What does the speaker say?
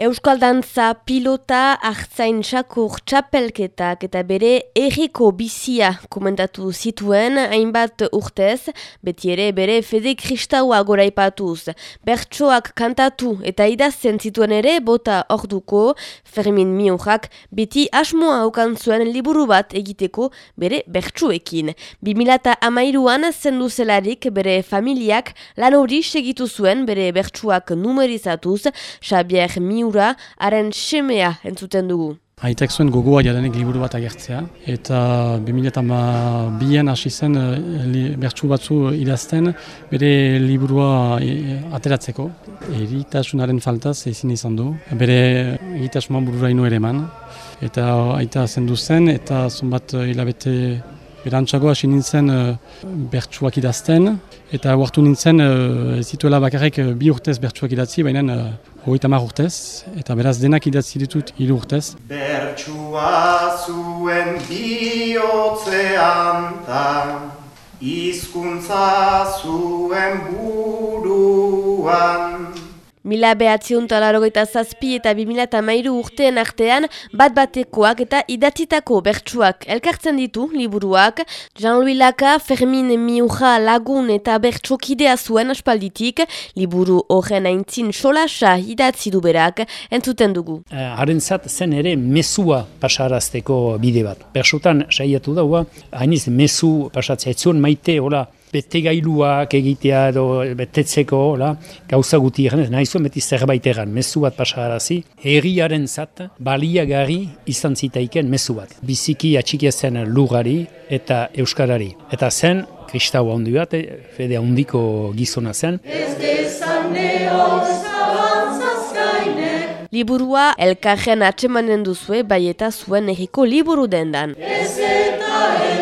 Euskal Dantza, pilota, hartzain sakur, txapelketak eta bere erriko bizia komentatu zituen hainbat urtez, beti ere bere fede kristaua goraipatuz. Bertsoak kantatu eta idazten zituen ere bota orduko, Fermin Miojak beti asmoa okan zuen liburu bat egiteko bere bertsuekin. 2000 amairuan zendu zelarik bere familiak lan hori segitu zuen bere bertsuak numerizatuz, Xabier Miu hura haren semea entzuten dugu. Aitek zuen gogoa jadanik liburu bat agertzea, eta 2002an hasi zen eh, bertsu batzu idazten bere liburua eh, ateratzeko. Eritasunaren faltaz ezin izan du, bere egitasmoan burura ino ere man. Eta aita zendu zen, eta zonbat hilabete Berantzago hasi nintzen uh, bertsuak idazten, eta huartu nintzen uh, zituela bakarrik bi urtez bertsuak idatzi, baina hogeita mar urtez, eta beraz denak idatzi ditut hiru urtez. Bertsua zuen bihotzean ta, izkuntza zuen buruan, Mila behatziun talarogeita zazpi eta bimila eta mairu urtean artean bat batekoak eta idatzitako bertsuak elkartzen ditu liburuak. Jean-Louis Laka, Fermin Miuja lagun eta bertsokidea zuen aspalditik, liburu horren aintzin solasa idatzi du berak, entzuten dugu. Uh, Haren zat zen ere mesua pasarazteko bide bat. Bersutan saiatu daua, hainiz mesu pasatzea, etzuen maite, hola, bete gailuak egitea edo betetzeko, la, gauza guti egan, nahi zuen beti zerbait egan, mesu bat pasagarazi, herriaren zat, baliagarri izan zitaiken mesu bat. Biziki atxikia zen lugari eta euskarari. Eta zen, kristau handi bat, eh, fede handiko gizona zen. Liburua elkarren atsemanen duzue bai eta zuen erriko liburu dendan. Ez eta